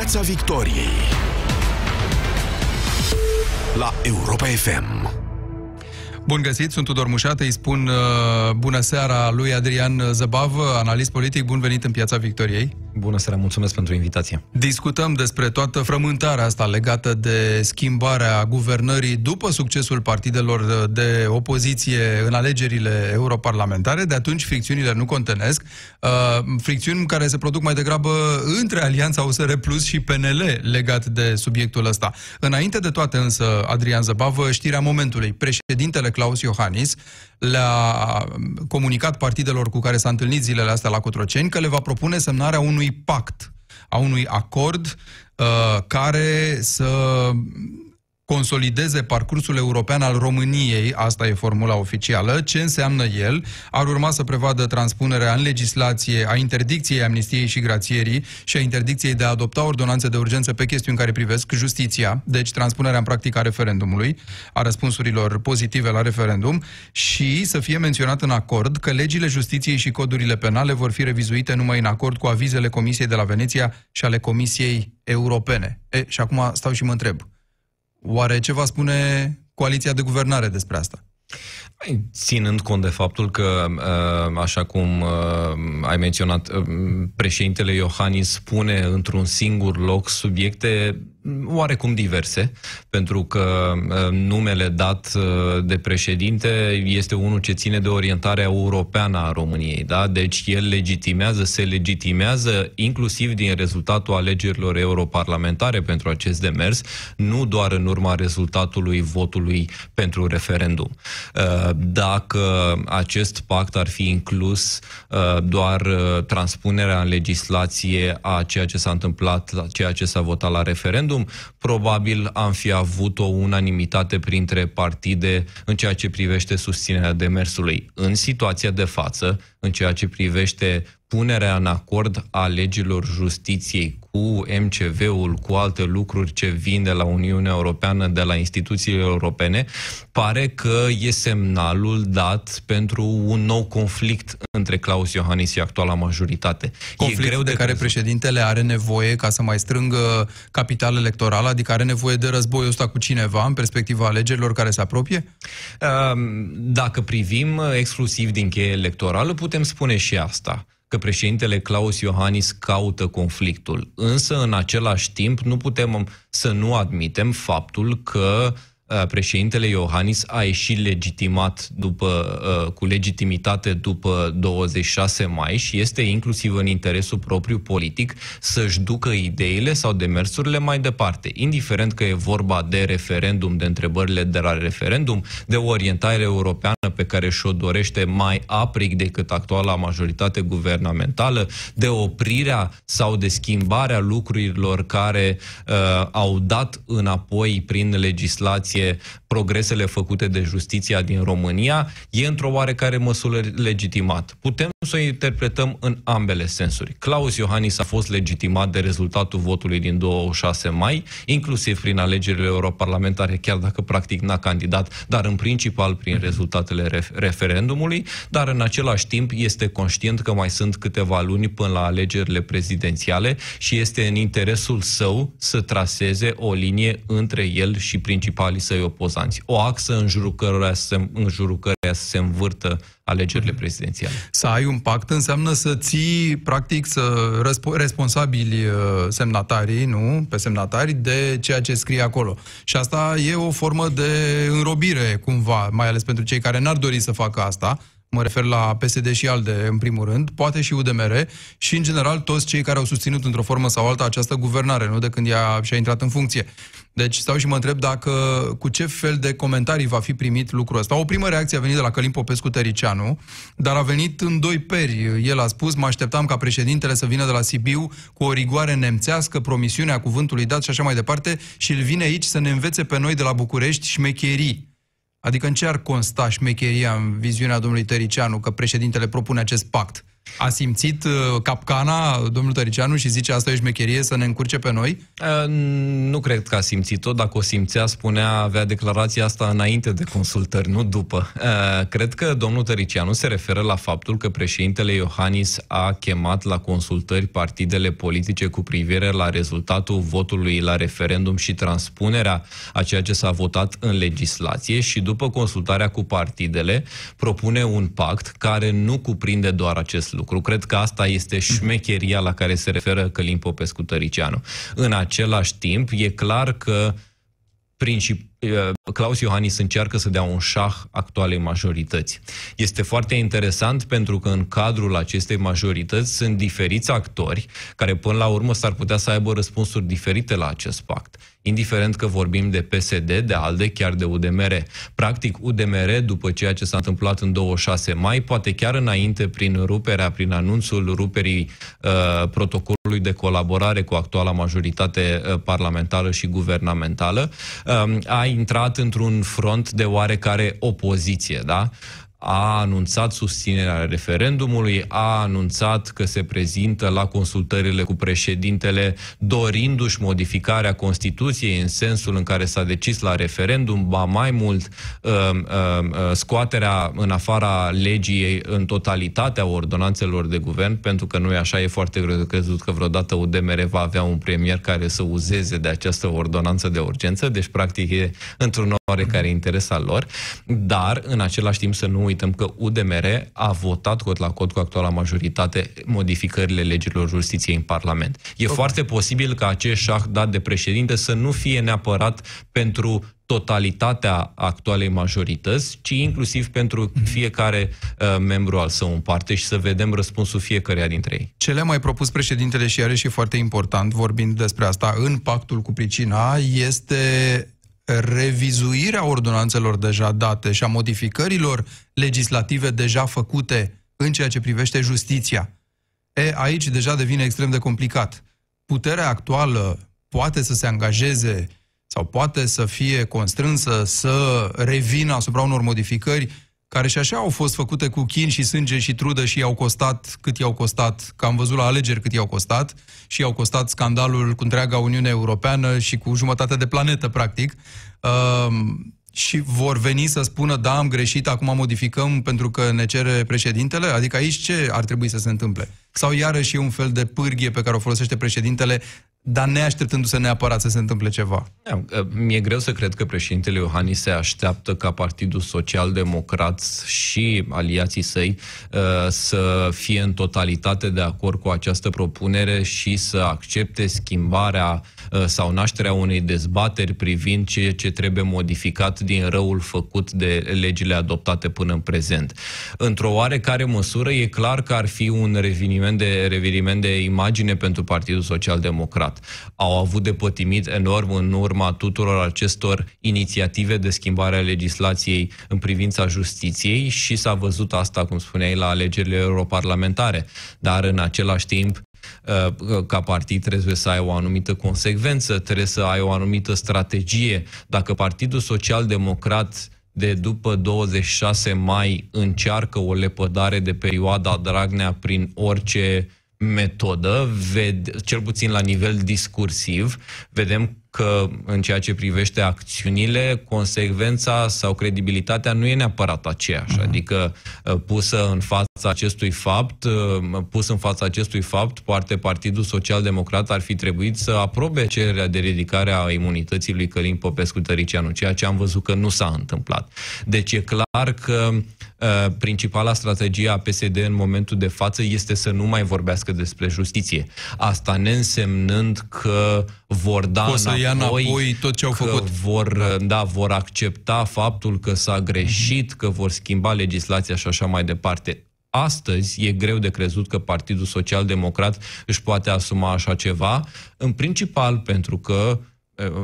Piața Victoriei la Europa FM. Bun găsit, sunt Tudor Mușat, îi spun uh, bună seara lui Adrian Zăbav, analist politic, bun venit în Piața Victoriei. Bună seara, mulțumesc pentru invitație. Discutăm despre toată frământarea asta legată de schimbarea guvernării după succesul partidelor de opoziție în alegerile europarlamentare. De atunci fricțiunile nu contenesc. Uh, fricțiuni care se produc mai degrabă între Alianța USR Plus și PNL legat de subiectul ăsta. Înainte de toate însă, Adrian Zăbavă, știrea momentului. Președintele Claus Iohannis le-a comunicat partidelor cu care s-a întâlnit zilele astea la Cotroceni că le va propune semnarea unui pact, a unui acord uh, care să consolideze parcursul european al României, asta e formula oficială, ce înseamnă el, ar urma să prevadă transpunerea în legislație a interdicției amnistiei și grațierii și a interdicției de a adopta ordonanțe de urgență pe chestiuni care privesc justiția, deci transpunerea în practică a referendumului, a răspunsurilor pozitive la referendum și să fie menționat în acord că legile justiției și codurile penale vor fi revizuite numai în acord cu avizele Comisiei de la Veneția și ale Comisiei Europene. E, și acum stau și mă întreb. Oare ce va spune coaliția de guvernare despre asta? Ținând cont de faptul că, uh, așa cum uh, ai menționat, uh, președintele Iohannis spune într-un singur loc subiecte oarecum diverse, pentru că numele dat de președinte este unul ce ține de orientarea europeană a României, da? Deci el legitimează, se legitimează inclusiv din rezultatul alegerilor europarlamentare pentru acest demers, nu doar în urma rezultatului votului pentru referendum dacă acest pact ar fi inclus uh, doar uh, transpunerea în legislație a ceea ce s-a întâmplat, a ceea ce s-a votat la referendum, probabil am fi avut o unanimitate printre partide în ceea ce privește susținerea demersului. În situația de față, în ceea ce privește punerea în acord a legilor justiției cu MCV-ul, cu alte lucruri ce vin de la Uniunea Europeană, de la instituțiile europene, pare că e semnalul dat pentru un nou conflict între Claus Iohannis și actuala majoritate. Conflict e greu de, de care președintele are nevoie ca să mai strângă capital electoral, adică are nevoie de războiul ăsta cu cineva în perspectiva alegerilor care se apropie? Dacă privim exclusiv din cheie electorală, putem spune și asta că președintele Claus Iohannis caută conflictul. Însă, în același timp, nu putem să nu admitem faptul că Uh, președintele Iohannis a ieșit legitimat după, uh, cu legitimitate după 26 mai și este inclusiv în interesul propriu politic să-și ducă ideile sau demersurile mai departe, indiferent că e vorba de referendum, de întrebările de la referendum, de o orientare europeană pe care și-o dorește mai aprig decât actuala majoritate guvernamentală, de oprirea sau de schimbarea lucrurilor care uh, au dat înapoi prin legislație atenție progresele făcute de justiția din România, e într-o oarecare măsură legitimat. Putem să o interpretăm în ambele sensuri. Claus Iohannis a fost legitimat de rezultatul votului din 26 mai, inclusiv prin alegerile europarlamentare, chiar dacă practic n-a candidat, dar în principal prin rezultatele ref- referendumului, dar în același timp este conștient că mai sunt câteva luni până la alegerile prezidențiale și este în interesul său să traseze o linie între el și principalii săi opozanți. O axă în jurul căreia se, în jurul căreia se învârtă alegerile prezidențiale. Să ai un pact înseamnă să ții, practic, să răspo- responsabili uh, semnatarii, nu, pe semnatari, de ceea ce scrie acolo. Și asta e o formă de înrobire, cumva, mai ales pentru cei care n-ar dori să facă asta, mă refer la PSD și ALDE în primul rând, poate și UDMR și în general toți cei care au susținut într-o formă sau alta această guvernare, nu de când ea și-a intrat în funcție. Deci stau și mă întreb dacă cu ce fel de comentarii va fi primit lucrul ăsta. O primă reacție a venit de la Călim Popescu Tăricianu, dar a venit în doi peri. El a spus, mă așteptam ca președintele să vină de la Sibiu cu o rigoare nemțească, promisiunea cuvântului dat și așa mai departe și îl vine aici să ne învețe pe noi de la București șmecherii. Adică în ce ar consta șmecheria în viziunea domnului Tăricianu că președintele propune acest pact? A simțit uh, capcana domnul Tăricianu și zice asta e șmecherie să ne încurce pe noi? Uh, nu cred că a simțit-o. Dacă o simțea, spunea, avea declarația asta înainte de consultări, nu după. Uh, cred că domnul Tăricianu se referă la faptul că președintele Iohannis a chemat la consultări partidele politice cu privire la rezultatul votului la referendum și transpunerea a ceea ce s-a votat în legislație și după consultarea cu partidele propune un pact care nu cuprinde doar acest lucru lucru. Cred că asta este șmecheria la care se referă Călim Popescu Tăricianu. În același timp, e clar că princip- Claus Iohannis încearcă să dea un șah actualei majorități. Este foarte interesant pentru că în cadrul acestei majorități sunt diferiți actori care până la urmă s-ar putea să aibă răspunsuri diferite la acest pact indiferent că vorbim de PSD, de ALDE, chiar de UDMR. Practic, UDMR, după ceea ce s-a întâmplat în 26 mai, poate chiar înainte, prin ruperea, prin anunțul ruperii uh, protocolului de colaborare cu actuala majoritate uh, parlamentară și guvernamentală, uh, a intrat într-un front de oarecare opoziție, da? A anunțat susținerea referendumului, a anunțat că se prezintă la consultările cu președintele dorindu-și modificarea Constituției în sensul în care s-a decis la referendum, ba mai mult uh, uh, uh, scoaterea în afara legii în totalitatea ordonanțelor de guvern, pentru că nu e așa, e foarte greu de crezut că vreodată UDMR va avea un premier care să uzeze de această ordonanță de urgență, deci practic e într-un oarecare interes al lor, dar în același timp să nu uităm că UDMR a votat cot la cot cu actuala majoritate modificările legilor justiției în Parlament. E okay. foarte posibil ca acest șah dat de președinte să nu fie neapărat pentru totalitatea actualei majorități, ci inclusiv pentru fiecare uh, membru al său în parte și să vedem răspunsul fiecăreia dintre ei. Ce le-a mai propus președintele și are și foarte important, vorbind despre asta, în pactul cu pricina, este revizuirea ordonanțelor deja date și a modificărilor legislative deja făcute în ceea ce privește justiția. E, aici deja devine extrem de complicat. Puterea actuală poate să se angajeze sau poate să fie constrânsă să revină asupra unor modificări care și așa au fost făcute cu chin și sânge și trudă și i-au costat cât i-au costat, că am văzut la alegeri cât i-au costat și i-au costat scandalul cu întreaga Uniune Europeană și cu jumătate de planetă, practic. Uh, și vor veni să spună, da, am greșit, acum modificăm pentru că ne cere președintele? Adică aici ce ar trebui să se întâmple? Sau iarăși e un fel de pârghie pe care o folosește președintele dar neașteptându-se neapărat să se întâmple ceva. Da, mi-e greu să cred că președintele Iohannis se așteaptă ca Partidul Social Democrat și aliații săi uh, să fie în totalitate de acord cu această propunere și să accepte schimbarea uh, sau nașterea unei dezbateri privind ceea ce trebuie modificat din răul făcut de legile adoptate până în prezent. Într-o oarecare măsură e clar că ar fi un reveniment de, reveniment de imagine pentru Partidul Social Democrat stat. Au avut de pătimit enorm în urma tuturor acestor inițiative de schimbare a legislației în privința justiției și s-a văzut asta, cum spuneai, la alegerile europarlamentare. Dar în același timp, uh, ca partid trebuie să ai o anumită consecvență, trebuie să ai o anumită strategie. Dacă Partidul Social Democrat de după 26 mai încearcă o lepădare de perioada Dragnea prin orice metodă, ved, cel puțin la nivel discursiv, vedem că în ceea ce privește acțiunile, consecvența sau credibilitatea nu e neapărat aceeași. Uh-huh. Adică uh, pusă în fața acestui fapt, uh, pus în fața acestui fapt, poate Partidul Social Democrat ar fi trebuit să aprobe cererea de ridicare a imunității lui Călin Popescu Tăricianu, ceea ce am văzut că nu s-a întâmplat. Deci e clar că uh, principala strategie a PSD în momentul de față este să nu mai vorbească despre justiție. Asta ne însemnând că vor da o să ia înapoi tot ce au făcut. Vor, da. da, vor accepta faptul că s-a greșit, că vor schimba legislația și așa mai departe. Astăzi e greu de crezut că Partidul Social Democrat își poate asuma așa ceva, în principal pentru că,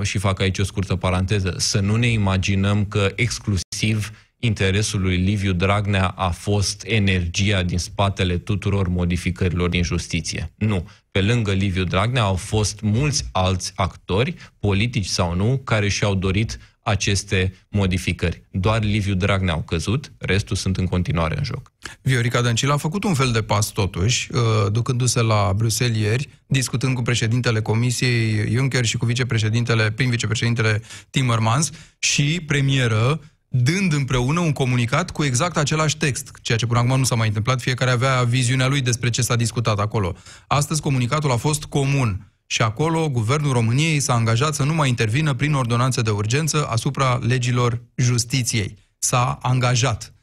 și fac aici o scurtă paranteză, să nu ne imaginăm că exclusiv interesul lui Liviu Dragnea a fost energia din spatele tuturor modificărilor din justiție. Nu. Pe lângă Liviu Dragnea au fost mulți alți actori, politici sau nu, care și-au dorit aceste modificări. Doar Liviu Dragnea au căzut, restul sunt în continuare în joc. Viorica Dăncilă a făcut un fel de pas totuși, uh, ducându-se la Bruxelles ieri, discutând cu președintele Comisiei Juncker și cu vicepreședintele, prim vicepreședintele Timmermans și premieră, dând împreună un comunicat cu exact același text, ceea ce până acum nu s-a mai întâmplat, fiecare avea viziunea lui despre ce s-a discutat acolo. Astăzi comunicatul a fost comun și acolo guvernul României s-a angajat să nu mai intervină prin ordonanță de urgență asupra legilor justiției. S-a angajat.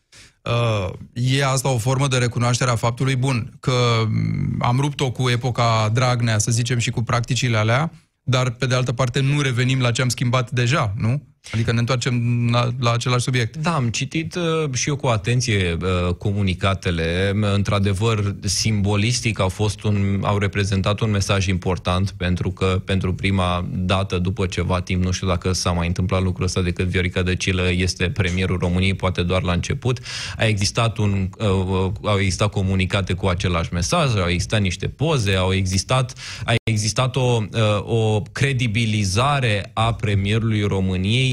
Uh, e asta o formă de recunoaștere a faptului bun, că am rupt-o cu epoca Dragnea, să zicem, și cu practicile alea, dar pe de altă parte nu revenim la ce am schimbat deja, nu? Adică ne întoarcem la, la același subiect. Da, am citit uh, și eu cu atenție uh, comunicatele. Într-adevăr, simbolistic au, fost un, au reprezentat un mesaj important pentru că pentru prima dată după ceva timp, nu știu dacă s-a mai întâmplat lucrul ăsta decât Viorica Dăcilă este premierul României, poate doar la început. A existat un, uh, uh, au existat comunicate cu același mesaj, au existat niște poze, au existat, a existat o, uh, o credibilizare a premierului României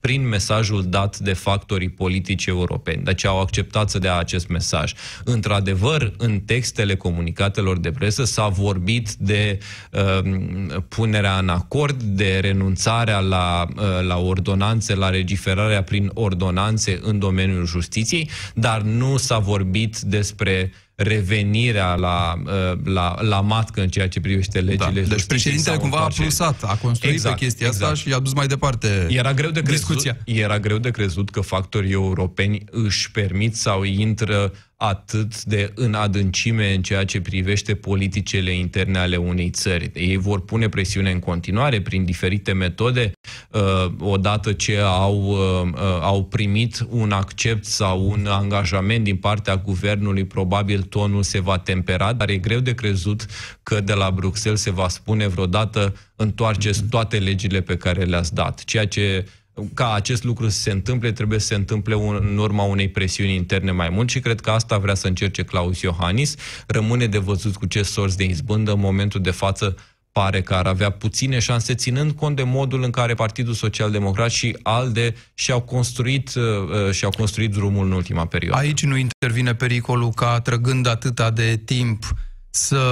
prin mesajul dat de factorii politici europeni. Deci au acceptat să dea acest mesaj. Într-adevăr, în textele comunicatelor de presă s-a vorbit de uh, punerea în acord, de renunțarea la, uh, la ordonanțe, la legiferarea prin ordonanțe în domeniul justiției, dar nu s-a vorbit despre revenirea la, uh, la, la matcă în ceea ce privește legile da. Deci președintele cumva a plusat, a construit exact, pe chestia exact. asta și a dus mai departe era greu de crezut, discuția. Era greu de crezut că factorii europeni își permit sau intră atât de în adâncime în ceea ce privește politicele interne ale unei țări. Ei vor pune presiune în continuare prin diferite metode, uh, odată ce au, uh, uh, au primit un accept sau un angajament din partea guvernului, probabil tonul se va tempera, dar e greu de crezut că de la Bruxelles se va spune vreodată întoarceți toate legile pe care le-ați dat. Ceea ce ca acest lucru să se întâmple, trebuie să se întâmple un, în urma unei presiuni interne mai mult și cred că asta vrea să încerce Claus Iohannis. Rămâne de văzut cu ce sorți de izbândă în momentul de față pare că ar avea puține șanse, ținând cont de modul în care Partidul Social Democrat și ALDE și-au construit, uh, și-au construit drumul în ultima perioadă. Aici nu intervine pericolul ca, trăgând atâta de timp, să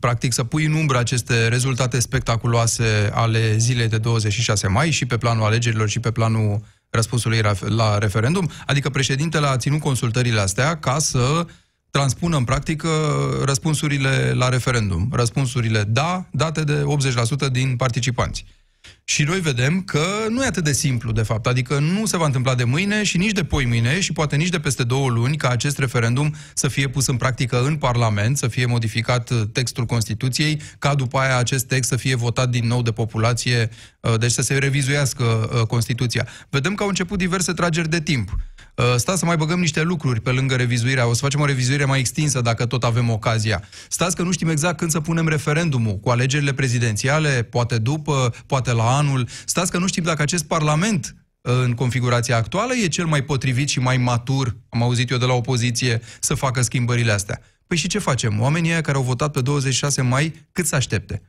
practic să pui în umbră aceste rezultate spectaculoase ale zilei de 26 mai și pe planul alegerilor și pe planul răspunsului la referendum. Adică președintele a ținut consultările astea ca să transpună în practică răspunsurile la referendum. Răspunsurile da, date de 80% din participanți. Și noi vedem că nu e atât de simplu, de fapt. Adică nu se va întâmpla de mâine și nici de poi mâine și poate nici de peste două luni ca acest referendum să fie pus în practică în Parlament, să fie modificat uh, textul Constituției, ca după aia acest text să fie votat din nou de populație, uh, deci să se revizuiască uh, Constituția. Vedem că au început diverse trageri de timp. Uh, stați să mai băgăm niște lucruri pe lângă revizuirea. O să facem o revizuire mai extinsă dacă tot avem ocazia. Stați că nu știm exact când să punem referendumul, cu alegerile prezidențiale, poate după, poate la anul. Stați că nu știm dacă acest parlament uh, în configurația actuală e cel mai potrivit și mai matur, am auzit eu de la opoziție, să facă schimbările astea. Păi și ce facem? Oamenii care au votat pe 26 mai, cât să aștepte?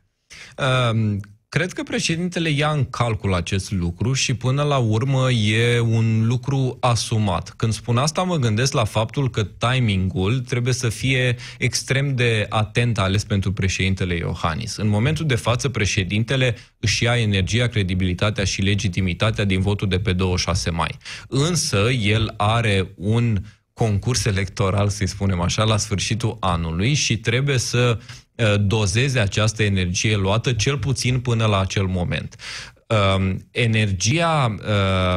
Um, Cred că președintele ia în calcul acest lucru și până la urmă e un lucru asumat. Când spun asta, mă gândesc la faptul că timingul trebuie să fie extrem de atent ales pentru președintele Iohannis. În momentul de față, președintele își ia energia, credibilitatea și legitimitatea din votul de pe 26 mai. Însă, el are un concurs electoral, să-i spunem așa, la sfârșitul anului și trebuie să Uh, dozeze această energie luată, cel puțin până la acel moment. Um, energia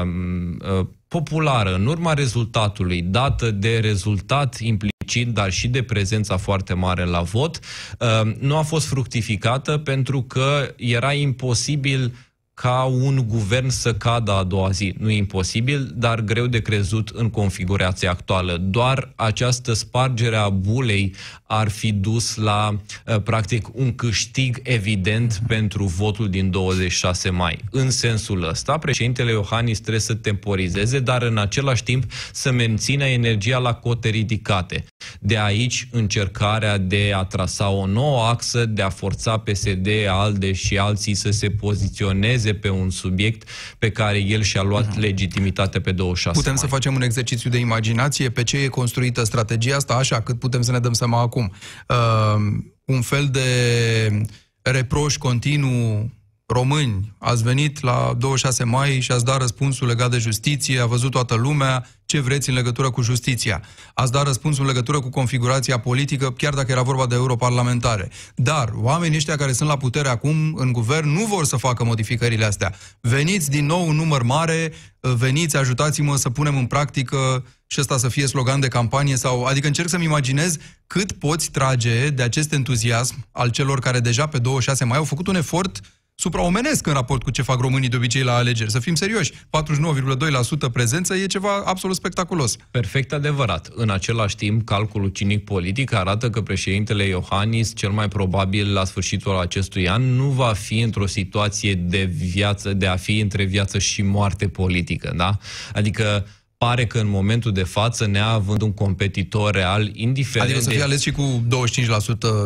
um, uh, populară, în urma rezultatului, dată de rezultat implicit, dar și de prezența foarte mare la vot, um, nu a fost fructificată pentru că era imposibil ca un guvern să cadă a doua zi. Nu e imposibil, dar greu de crezut în configurația actuală. Doar această spargere a bulei ar fi dus la, eh, practic, un câștig evident pentru votul din 26 mai. În sensul ăsta, președintele Iohannis trebuie să temporizeze, dar în același timp să mențină energia la cote ridicate. De aici încercarea de a trasa o nouă axă, de a forța PSD, ALDE și alții să se poziționeze mize pe un subiect pe care el și-a luat uh-huh. legitimitate pe 26 Putem mai. să facem un exercițiu de imaginație pe ce e construită strategia asta, așa, cât putem să ne dăm seama acum. Uh, un fel de reproș continuu români, ați venit la 26 mai și ați dat răspunsul legat de justiție, a văzut toată lumea ce vreți în legătură cu justiția. Ați dat răspunsul în legătură cu configurația politică, chiar dacă era vorba de europarlamentare. Dar oamenii ăștia care sunt la putere acum în guvern nu vor să facă modificările astea. Veniți din nou un număr mare, veniți, ajutați-mă să punem în practică și ăsta să fie slogan de campanie sau, adică încerc să-mi imaginez cât poți trage de acest entuziasm al celor care deja pe 26 mai au făcut un efort supraomenesc în raport cu ce fac românii de obicei la alegeri. Să fim serioși, 49,2% prezență e ceva absolut spectaculos. Perfect adevărat. În același timp, calculul cinic politic arată că președintele Iohannis, cel mai probabil la sfârșitul acestui an, nu va fi într-o situație de viață, de a fi între viață și moarte politică, da? Adică pare că în momentul de față, neavând un competitor real, indiferent Adică să fie de... ales și cu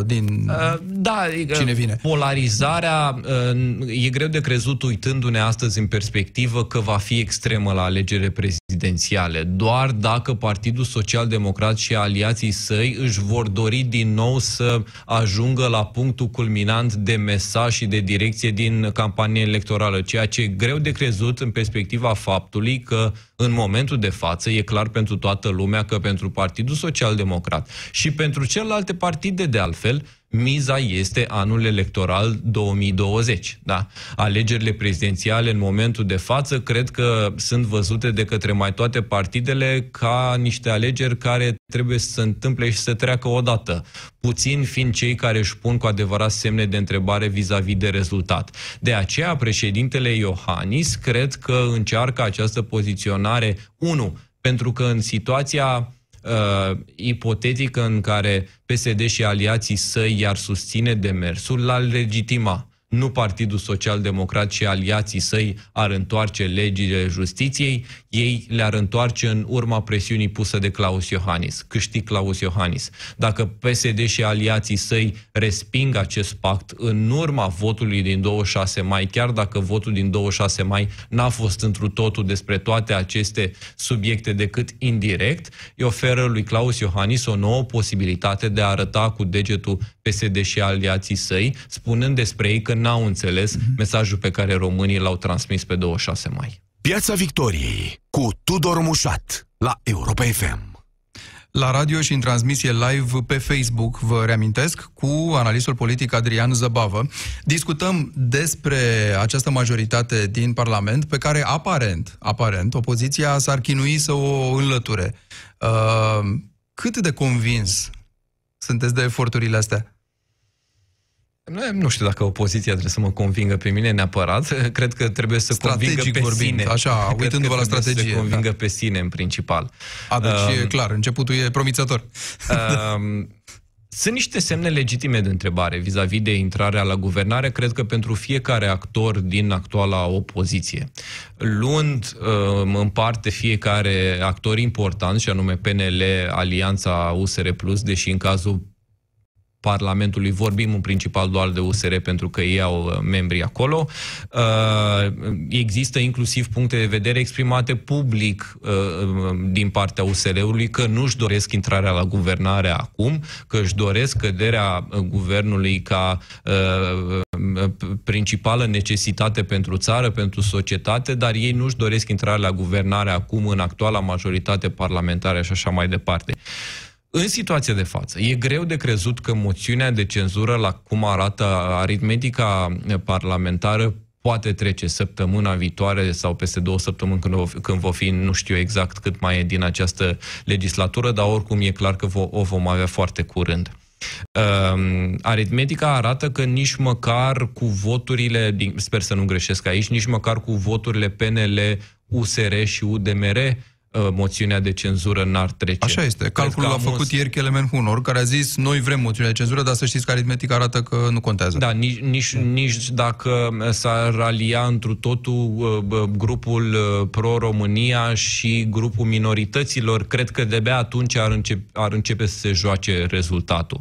25% din Uh, da, cine vine. polarizarea uh, e greu de crezut uitându-ne astăzi în perspectivă că va fi extremă la alegerile prezidențiale. Doar dacă Partidul Social Democrat și aliații săi își vor dori din nou să ajungă la punctul culminant de mesaj și de direcție din campania electorală, ceea ce e greu de crezut în perspectiva faptului că în momentul de față e clar pentru toată lumea că pentru Partidul Social Democrat și pentru celelalte partide de altfel, miza este anul electoral 2020. Da? Alegerile prezidențiale în momentul de față cred că sunt văzute de către mai toate partidele ca niște alegeri care trebuie să se întâmple și să treacă odată. Puțin fiind cei care își pun cu adevărat semne de întrebare vis-a-vis de rezultat. De aceea, președintele Iohannis cred că încearcă această poziționare, unu, pentru că în situația uh, ipotetică în care PSD și aliații săi i-ar susține demersul, l-ar legitima. Nu Partidul Social Democrat și aliații săi ar întoarce legile justiției, ei le-ar întoarce în urma presiunii pusă de Claus Iohannis. Câștig Claus Iohannis. Dacă PSD și aliații săi resping acest pact în urma votului din 26 mai, chiar dacă votul din 26 mai n-a fost întru totul despre toate aceste subiecte decât indirect, îi oferă lui Claus Iohannis o nouă posibilitate de a arăta cu degetul PSD și aliații săi, spunând despre ei că n-au înțeles mesajul pe care românii l-au transmis pe 26 mai. Piața Victoriei cu Tudor Mușat la Europa FM. La radio și în transmisie live pe Facebook, vă reamintesc, cu analistul politic Adrian Zăbavă. Discutăm despre această majoritate din Parlament pe care aparent, aparent, opoziția s-ar chinui să o înlăture. Uh, cât de convins sunteți de eforturile astea? Nu, nu știu dacă opoziția trebuie să mă convingă pe mine neapărat. Cred că trebuie să Strategic convingă pe vorbind, sine. așa, Cred uitându-vă că la trebuie strategie, Să convingă da. pe sine în principal. A, deci Um, e clar, începutul e promițător. Um, sunt niște semne legitime de întrebare vis-a-vis de intrarea la guvernare, cred că pentru fiecare actor din actuala opoziție. Luând um, în parte fiecare actor important, și anume PNL, Alianța USR+, deși în cazul Parlamentului vorbim în principal doar de USR pentru că ei au uh, membri acolo. Uh, Există inclusiv puncte de vedere exprimate public uh, din partea USR-ului că nu-și doresc intrarea la guvernare acum, că își doresc căderea uh, guvernului ca uh, principală necesitate pentru țară, pentru societate, dar ei nu-și doresc intrarea la guvernare acum în actuala majoritate parlamentară și așa mai departe. În situația de față, e greu de crezut că moțiunea de cenzură, la cum arată aritmetica parlamentară, poate trece săptămâna viitoare sau peste două săptămâni când, o, când va fi, nu știu exact cât mai e din această legislatură, dar oricum e clar că vo, o vom avea foarte curând. Uh, aritmetica arată că nici măcar cu voturile, din, sper să nu greșesc aici, nici măcar cu voturile PNL, USR și UDMR, uh, moțiunea de cenzură n-ar trece. Așa este. Cred Calculul că a am făcut un- ieri Kelemen Hunor, care a zis noi vrem moțiunea de cenzură, dar să știți că aritmetica arată că nu contează. Da, nici, nici, nici dacă s-ar ralia întru totul uh, bă, grupul uh, pro-România și grupul minorităților, cred că de-abia atunci ar începe, ar începe să se joace rezultatul.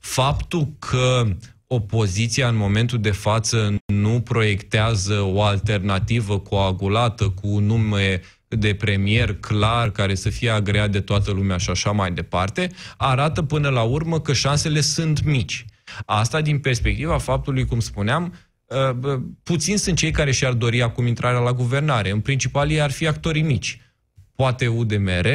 Faptul că opoziția în momentul de față nu proiectează o alternativă coagulată cu un nume de premier clar, care să fie agreat de toată lumea și așa mai departe, arată până la urmă că șansele sunt mici. Asta din perspectiva faptului, cum spuneam, uh, puțin sunt cei care și-ar dori acum intrarea la guvernare. În principal, ei ar fi actorii mici. Poate UDMR,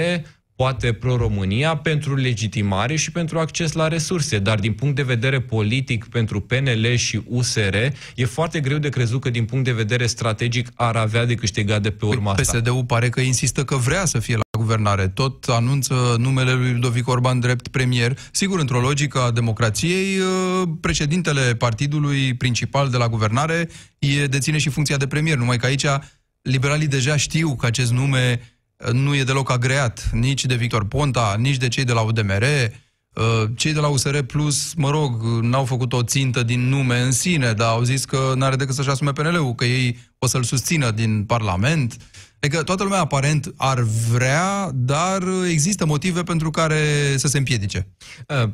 poate pro-România pentru legitimare și pentru acces la resurse, dar din punct de vedere politic pentru PNL și USR e foarte greu de crezut că din punct de vedere strategic ar avea de câștigat de pe urma păi, asta. PSD-ul pare că insistă că vrea să fie la guvernare. Tot anunță numele lui Ludovic Orban drept premier. Sigur, într-o logică a democrației, uh, președintele partidului principal de la guvernare e deține și funcția de premier, numai că aici liberalii deja știu că acest nume nu e deloc agreat nici de Victor Ponta, nici de cei de la UDMR. Uh, cei de la USR Plus, mă rog, n-au făcut o țintă din nume în sine, dar au zis că n-are decât să-și asume PNL-ul, că ei o să-l susțină din Parlament. Adică toată lumea aparent ar vrea, dar există motive pentru care să se împiedice. Uh,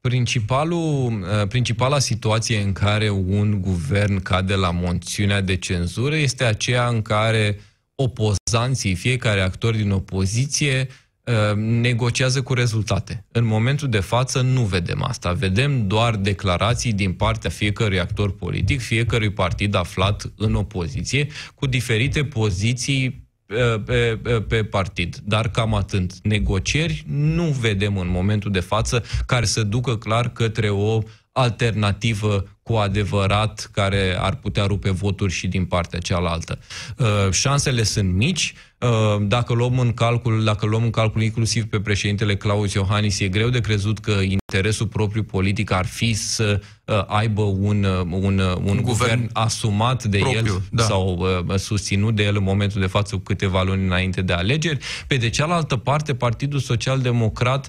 principalul, uh, principala situație în care un guvern cade la moțiunea de cenzură este aceea în care uh, opozanții, fiecare actor din opoziție, uh, negociază cu rezultate. În momentul de față nu vedem asta. Vedem doar declarații din partea fiecărui actor politic, fiecărui partid aflat în opoziție, cu diferite poziții uh, pe, pe, pe partid. Dar cam atât. Negocieri nu vedem în momentul de față care să ducă clar către o alternativă cu adevărat care ar putea rupe voturi și din partea cealaltă. Uh, șansele sunt mici. Uh, dacă luăm în calcul, dacă luăm în calcul inclusiv pe președintele Claus Iohannis, e greu de crezut că interesul propriu politic ar fi să uh, aibă un, un, un, un guvern asumat de propriu, el da. sau susținut de el în momentul de față cu câteva luni înainte de alegeri. Pe de cealaltă parte, Partidul Social Democrat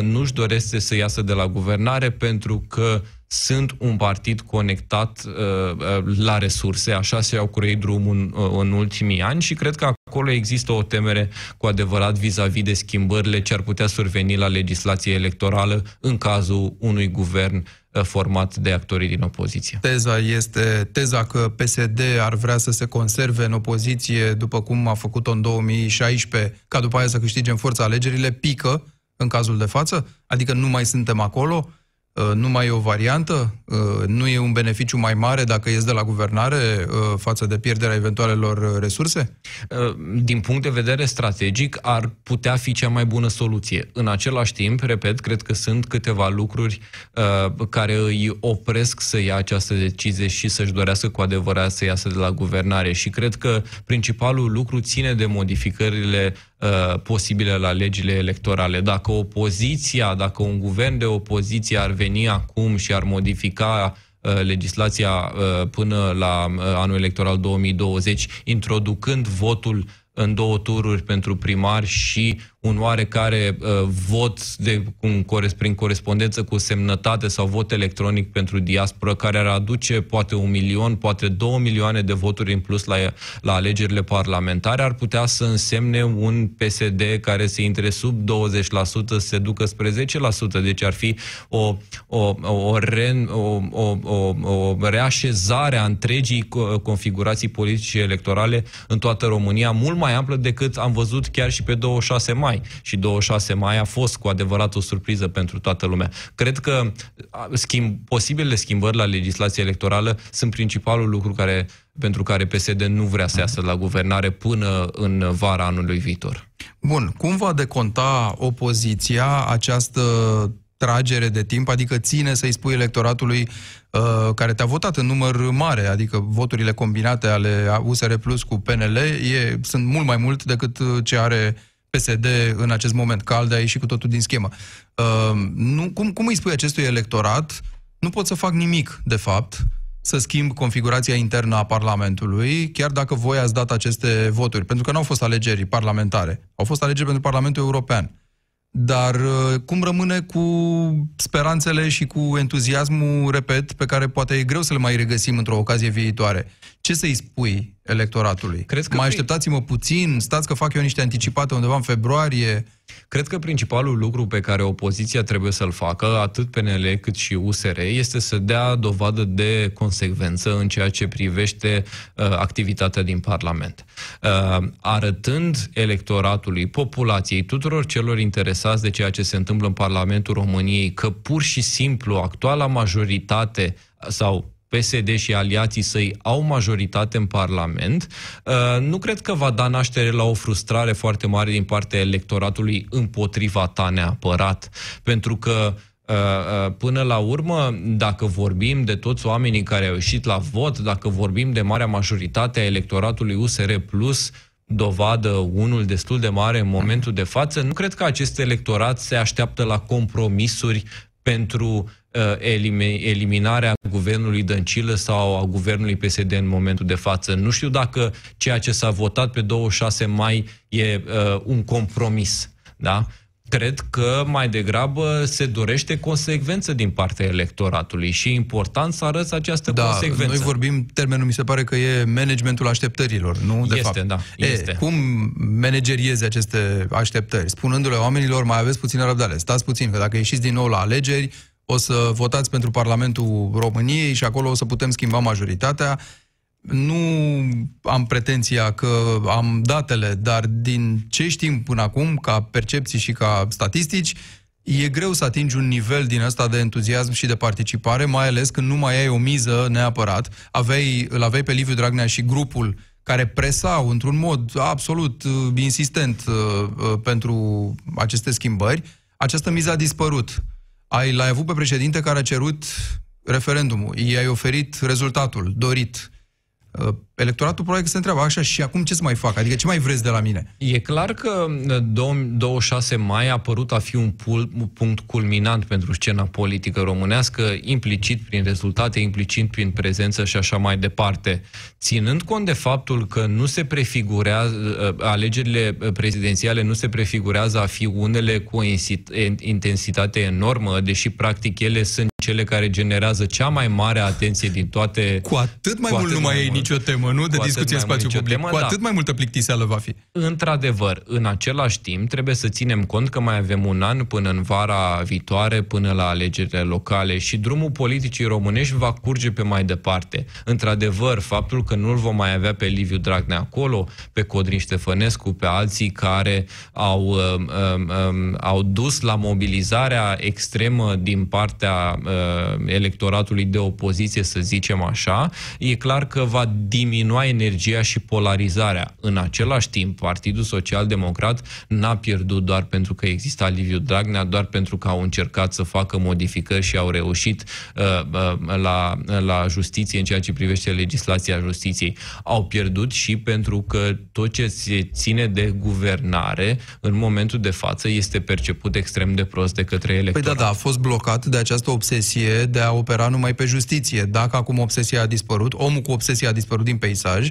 nu-și dorește să iasă de la guvernare pentru că sunt un partid conectat uh, uh, la resurse, așa se au curăit drumul în, uh, în ultimii ani și cred că acolo există o temere cu adevărat vis-a-vis de schimbările ce ar putea surveni la legislație electorală în cazul unui guvern uh, format de actorii din opoziție. Teza este teza că PSD ar vrea să se conserve în opoziție după cum a făcut-o în 2016, ca după aia să câștige în forța alegerile, pică în cazul de față? Adică nu mai suntem acolo? Uh, nu mai e o variantă? Uh, nu e un beneficiu mai mare dacă ies de la guvernare uh, față de pierderea eventualelor resurse? Din punct de vedere strategic, ar putea fi cea mai bună soluție. În același timp, repet, cred că sunt câteva lucruri care îi opresc să ia această decizie și să-și dorească cu adevărat să iasă de la guvernare. Și cred că principalul lucru ține de modificările Uh, posibile la legile electorale. Dacă opoziția, dacă un guvern de opoziție ar veni acum și ar modifica uh, legislația uh, până la anul electoral 2020, introducând votul în două tururi pentru primari și un oarecare uh, vot de, cum, prin corespondență cu semnătate sau vot electronic pentru diaspora, care ar aduce poate un milion, poate două milioane de voturi în plus la, la alegerile parlamentare, ar putea să însemne un PSD care se intre sub 20%, se ducă spre 10%. Deci ar fi o, o, o, re, o, o, o, o reașezare a întregii configurații politice electorale în toată România, mult mai amplă decât am văzut chiar și pe 26 mai mai și 26 mai a fost cu adevărat o surpriză pentru toată lumea. Cred că schimb, posibile schimbări la legislația electorală sunt principalul lucru care, pentru care PSD nu vrea să iasă la guvernare până în vara anului viitor. Bun, cum va deconta opoziția această tragere de timp, adică ține să-i spui electoratului uh, care te-a votat în număr mare, adică voturile combinate ale USR Plus cu PNL e, sunt mult mai mult decât ce are PSD în acest moment, că ALDE a ieșit cu totul din schemă. Uh, nu, cum, cum îi spui acestui electorat? Nu pot să fac nimic, de fapt, să schimb configurația internă a Parlamentului, chiar dacă voi ați dat aceste voturi, pentru că nu au fost alegeri parlamentare, au fost alegeri pentru Parlamentul European. Dar uh, cum rămâne cu speranțele și cu entuziasmul, repet, pe care poate e greu să le mai regăsim într-o ocazie viitoare? Ce să-i spui electoratului? Cred că Mai prin- așteptați-mă puțin, stați că fac eu niște anticipate undeva în februarie. Cred că principalul lucru pe care opoziția trebuie să-l facă, atât PNL cât și USR, este să dea dovadă de consecvență în ceea ce privește uh, activitatea din Parlament. Uh, arătând electoratului, populației, tuturor celor interesați de ceea ce se întâmplă în Parlamentul României, că pur și simplu actuala majoritate sau PSD și aliații săi au majoritate în Parlament, uh, nu cred că va da naștere la o frustrare foarte mare din partea electoratului împotriva ta neapărat. Pentru că uh, uh, Până la urmă, dacă vorbim de toți oamenii care au ieșit la vot, dacă vorbim de marea majoritate a electoratului USR+, dovadă unul destul de mare în momentul de față, nu cred că acest electorat se așteaptă la compromisuri pentru uh, elimi- eliminarea guvernului Dăncilă sau a guvernului PSD în momentul de față. Nu știu dacă ceea ce s-a votat pe 26 mai e uh, un compromis. Da? Cred că mai degrabă se dorește consecvență din partea electoratului și e important să arăți această Da, consecvență. noi vorbim, termenul mi se pare că e managementul așteptărilor, nu? De Este, fapt. da, E, este. cum manageriezi aceste așteptări? Spunându-le oamenilor, mai aveți puțină răbdare, stați puțin, că dacă ieșiți din nou la alegeri, o să votați pentru Parlamentul României și acolo o să putem schimba majoritatea. Nu am pretenția că am datele, dar din ce știm până acum, ca percepții și ca statistici, e greu să atingi un nivel din ăsta de entuziasm și de participare, mai ales când nu mai ai o miză neapărat. Aveai, îl aveai pe Liviu Dragnea și grupul care presau într-un mod absolut uh, insistent uh, uh, pentru aceste schimbări. Această miză a dispărut. Ai, l-ai avut pe președinte care a cerut referendumul. I-ai oferit rezultatul dorit. Uh, Electoratul probabil că se întreabă așa și acum ce să mai fac? Adică ce mai vreți de la mine? E clar că uh, dou- 26 mai a părut a fi un, pul, un punct culminant pentru scena politică românească, implicit prin rezultate, implicit prin prezență și așa mai departe. Ținând cont de faptul că nu se prefigurează, uh, alegerile prezidențiale nu se prefigurează a fi unele cu o insi- intensitate enormă, deși practic ele sunt cele care generează cea mai mare atenție din toate... Cu atât mai Cu mult atât nu mai mai e mult. nicio temă, nu? De Cu atât discuție în mai mult spațiu nicio public. temă, Cu da. atât mai multă plictiseală va fi. Într-adevăr, în același timp, trebuie să ținem cont că mai avem un an până în vara viitoare, până la alegerile locale și drumul politicii românești va curge pe mai departe. Într-adevăr, faptul că nu-l vom mai avea pe Liviu Dragnea acolo, pe Codrin Ștefănescu, pe alții care au, um, um, um, au dus la mobilizarea extremă din partea uh, electoratului de opoziție, să zicem așa, e clar că va diminua energia și polarizarea. În același timp, Partidul Social Democrat n-a pierdut doar pentru că exista Liviu Dragnea, doar pentru că au încercat să facă modificări și au reușit uh, uh, la, la justiție în ceea ce privește legislația justiției. Au pierdut și pentru că tot ce se ține de guvernare, în momentul de față, este perceput extrem de prost de către Păi electorat. da, da, a fost blocat de această obsesie de a opera numai pe justiție. Dacă acum obsesia a dispărut, omul cu obsesia a dispărut din peisaj,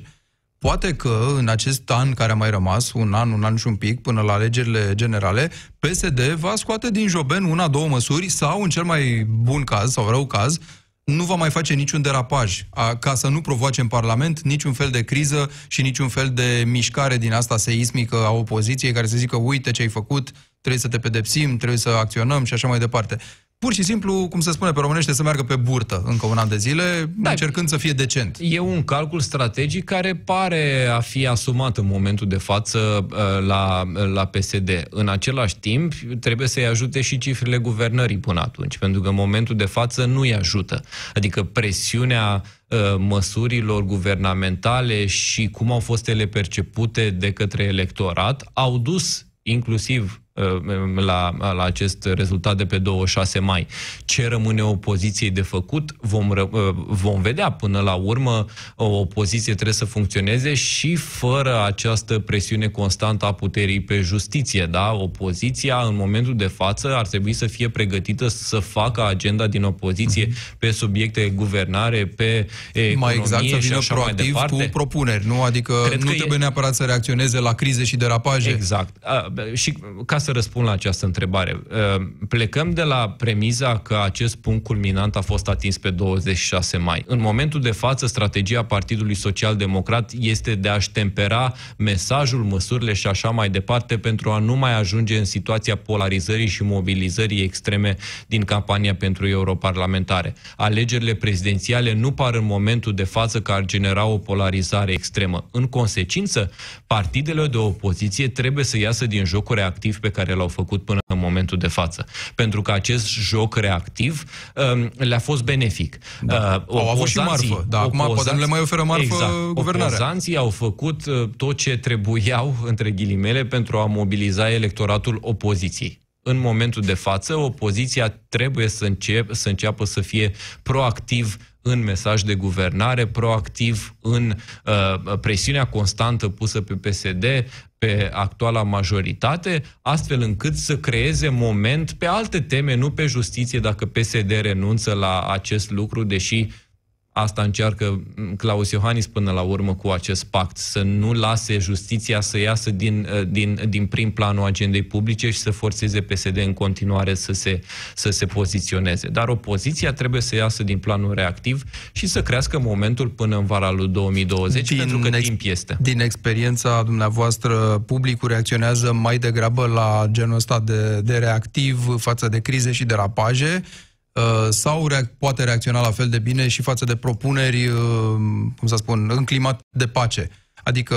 poate că în acest an care a mai rămas, un an, un an și un pic, până la alegerile generale, PSD va scoate din joben una, două măsuri sau, în cel mai bun caz sau rău caz, nu va mai face niciun derapaj, a, ca să nu provoace în Parlament niciun fel de criză și niciun fel de mișcare din asta seismică a opoziției care să zică uite ce ai făcut, trebuie să te pedepsim, trebuie să acționăm și așa mai departe. Pur și simplu, cum se spune pe românește, să meargă pe burtă încă un an de zile, da. încercând să fie decent. E un calcul strategic care pare a fi asumat în momentul de față uh, la, la PSD. În același timp, trebuie să-i ajute și cifrele guvernării până atunci, pentru că în momentul de față nu îi ajută. Adică presiunea uh, măsurilor guvernamentale și cum au fost ele percepute de către electorat au dus inclusiv la, la acest rezultat de pe 26 mai. Ce rămâne opoziției de făcut, vom, ră- vom vedea. Până la urmă, o opoziție trebuie să funcționeze și fără această presiune constantă a puterii pe justiție. Da? Opoziția, în momentul de față, ar trebui să fie pregătită să facă agenda din opoziție mm-hmm. pe subiecte guvernare, pe economie mai exact să și vină așa mai proactiv departe. cu propuneri, nu? Adică Cred nu că trebuie e- neapărat să reacționeze la crize și derapaje. Exact. A, bă, și ca să răspund la această întrebare. Uh, plecăm de la premiza că acest punct culminant a fost atins pe 26 mai. În momentul de față, strategia Partidului Social Democrat este de a-și tempera mesajul, măsurile și așa mai departe pentru a nu mai ajunge în situația polarizării și mobilizării extreme din campania pentru europarlamentare. Alegerile prezidențiale nu par în momentul de față că ar genera o polarizare extremă. În consecință, partidele de opoziție trebuie să iasă din jocul reactiv pe care l-au făcut până în momentul de față. Pentru că acest joc reactiv um, le-a fost benefic. Da. Uh, Au avut și marfă, dar acum poate nu le mai oferă marfă exact, guvernarea. Opozanții au făcut uh, tot ce trebuiau, între ghilimele, pentru a mobiliza electoratul opoziției în momentul de față, opoziția trebuie să, încep, să înceapă să fie proactiv în mesaj de guvernare, proactiv în uh, presiunea constantă pusă pe PSD, pe actuala majoritate, astfel încât să creeze moment pe alte teme, nu pe justiție, dacă PSD renunță la acest lucru, deși Asta încearcă Claus Iohannis până la urmă cu acest pact, să nu lase justiția să iasă din, uh, din, din prim planul agendei publice și să forțeze PSD în continuare să se, să se poziționeze. Dar opoziția trebuie să iasă din planul reactiv și să crească momentul până în vara lui 2020, din pentru că ex- timp este. Din experiența dumneavoastră, publicul reacționează mai degrabă la genul ăsta de, de reactiv față de crize și derapaje, Uh, sau reac- poate reacționa la fel de bine și față de propuneri, uh, cum să spun, în climat de pace. Adică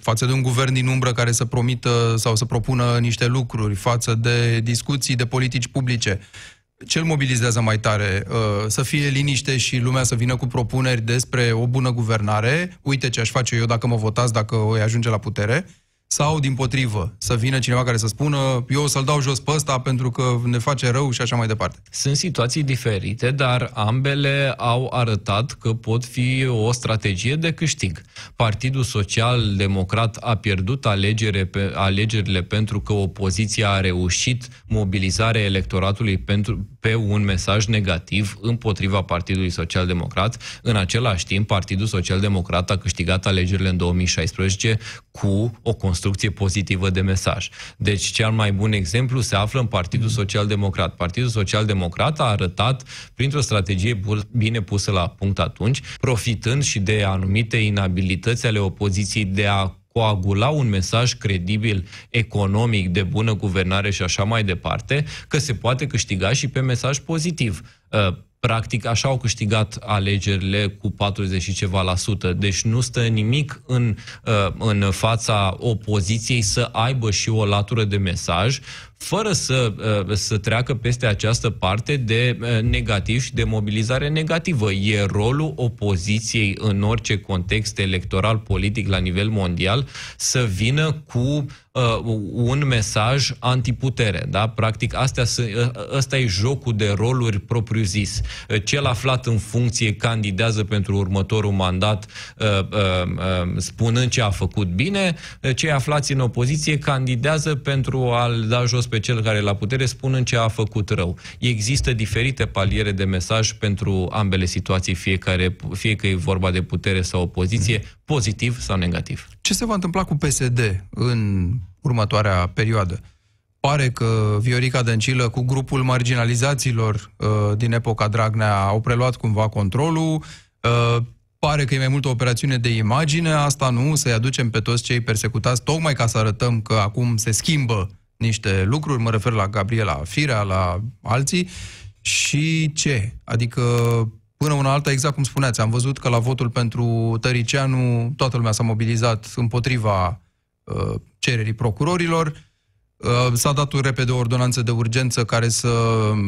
față de un guvern din umbră care să promită sau să propună niște lucruri, față de discuții de politici publice. Ce-l mobilizează mai tare? Uh, să fie liniște și lumea să vină cu propuneri despre o bună guvernare. Uite ce aș face eu dacă mă votați, dacă o ajunge la putere sau, din potrivă, să vină cineva care să spună eu o să-l dau jos pe ăsta pentru că ne face rău și așa mai departe? Sunt situații diferite, dar ambele au arătat că pot fi o strategie de câștig. Partidul Social Democrat a pierdut alegere pe, alegerile pentru că opoziția a reușit mobilizarea electoratului pentru, pe un mesaj negativ împotriva Partidului Social Democrat. În același timp, Partidul Social Democrat a câștigat alegerile în 2016 cu o construcție construcție pozitivă de mesaj. Deci cel mai bun exemplu se află în Partidul Social Democrat. Partidul Social Democrat a arătat printr-o strategie bine pusă la punct atunci, profitând și de anumite inabilități ale opoziției de a coagula un mesaj credibil, economic, de bună guvernare și așa mai departe, că se poate câștiga și pe mesaj pozitiv. Uh, practic așa au câștigat alegerile cu 40 și ceva la sută. Deci nu stă nimic în, uh, în fața opoziției să aibă și o latură de mesaj, fără să, uh, să treacă peste această parte de uh, negativ și de mobilizare negativă. E rolul opoziției în orice context electoral politic la nivel mondial să vină cu uh, un mesaj antiputere. Da? Practic, astea, ăsta e jocul de roluri propriu-zis. Cel aflat în funcție candidează pentru următorul mandat spunând ce a făcut bine, cei aflați în opoziție candidează pentru a-l da jos pe cel care e la putere, spunând ce a făcut rău. Există diferite paliere de mesaj pentru ambele situații, fiecare, fie că e vorba de putere sau opoziție, pozitiv sau negativ. Ce se va întâmpla cu PSD în următoarea perioadă? Pare că Viorica Dăncilă cu grupul marginalizaților uh, din epoca Dragnea au preluat cumva controlul. Uh, pare că e mai mult o operațiune de imagine, asta nu, să-i aducem pe toți cei persecutați, tocmai ca să arătăm că acum se schimbă niște lucruri, mă refer la Gabriela Firea, la alții, și ce? Adică până una alta, exact cum spuneați, am văzut că la votul pentru Tăricianu toată lumea s-a mobilizat împotriva uh, cererii procurorilor, uh, s-a dat repede o ordonanță de urgență care să,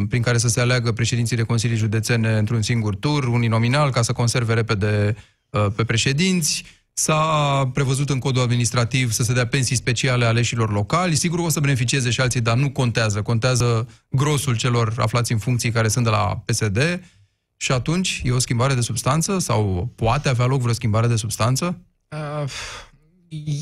prin care să se aleagă președinții de Consilii Județene într-un singur tur, uninominal, ca să conserve repede uh, pe președinți. S-a prevăzut în codul administrativ să se dea pensii speciale aleșilor locali. Sigur o să beneficieze și alții, dar nu contează. Contează grosul celor aflați în funcții care sunt de la PSD. Și atunci e o schimbare de substanță sau poate avea loc vreo schimbare de substanță? Uh,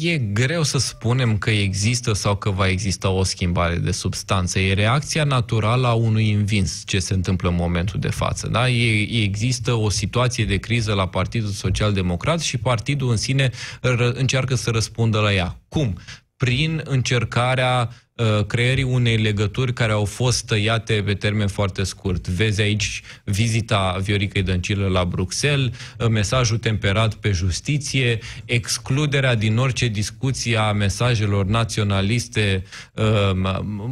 E greu să spunem că există sau că va exista o schimbare de substanță. E reacția naturală a unui invins ce se întâmplă în momentul de față. Da? E, există o situație de criză la Partidul Social Democrat și partidul în sine încearcă să răspundă la ea. Cum? Prin încercarea uh, creării unei legături care au fost tăiate pe termen foarte scurt. Vezi aici vizita Vioricăi Dăncilă la Bruxelles, uh, mesajul temperat pe justiție, excluderea din orice discuție a mesajelor naționaliste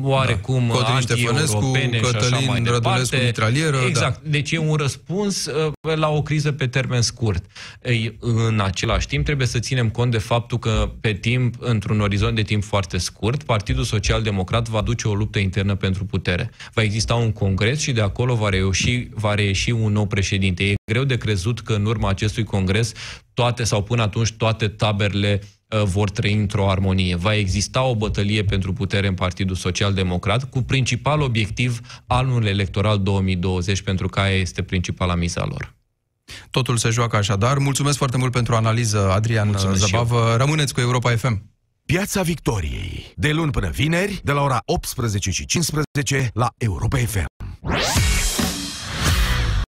oarecum da. anti-europene și așa mai departe. mitralieră. Da. Exact. Da. Deci e un răspuns la o criză pe termen scurt. În același timp trebuie să ținem cont de faptul că pe timp, într-un orizont de timp foarte scurt, Partidul Social Democrat va duce o luptă internă pentru putere. Va exista un congres și de acolo va reieși, va reieși un nou președinte. E greu de crezut că în urma acestui congres toate sau până atunci toate taberele uh, vor trăi într-o armonie. Va exista o bătălie pentru putere în Partidul Social Democrat cu principal obiectiv anul electoral 2020 pentru că aia este principala miza lor. Totul se joacă așadar. Mulțumesc foarte mult pentru analiză, Adrian Mulțumesc Zăbavă. Rămâneți cu Europa FM. Piața Victoriei. De luni până vineri, de la ora 18 și 15 la Europa FM.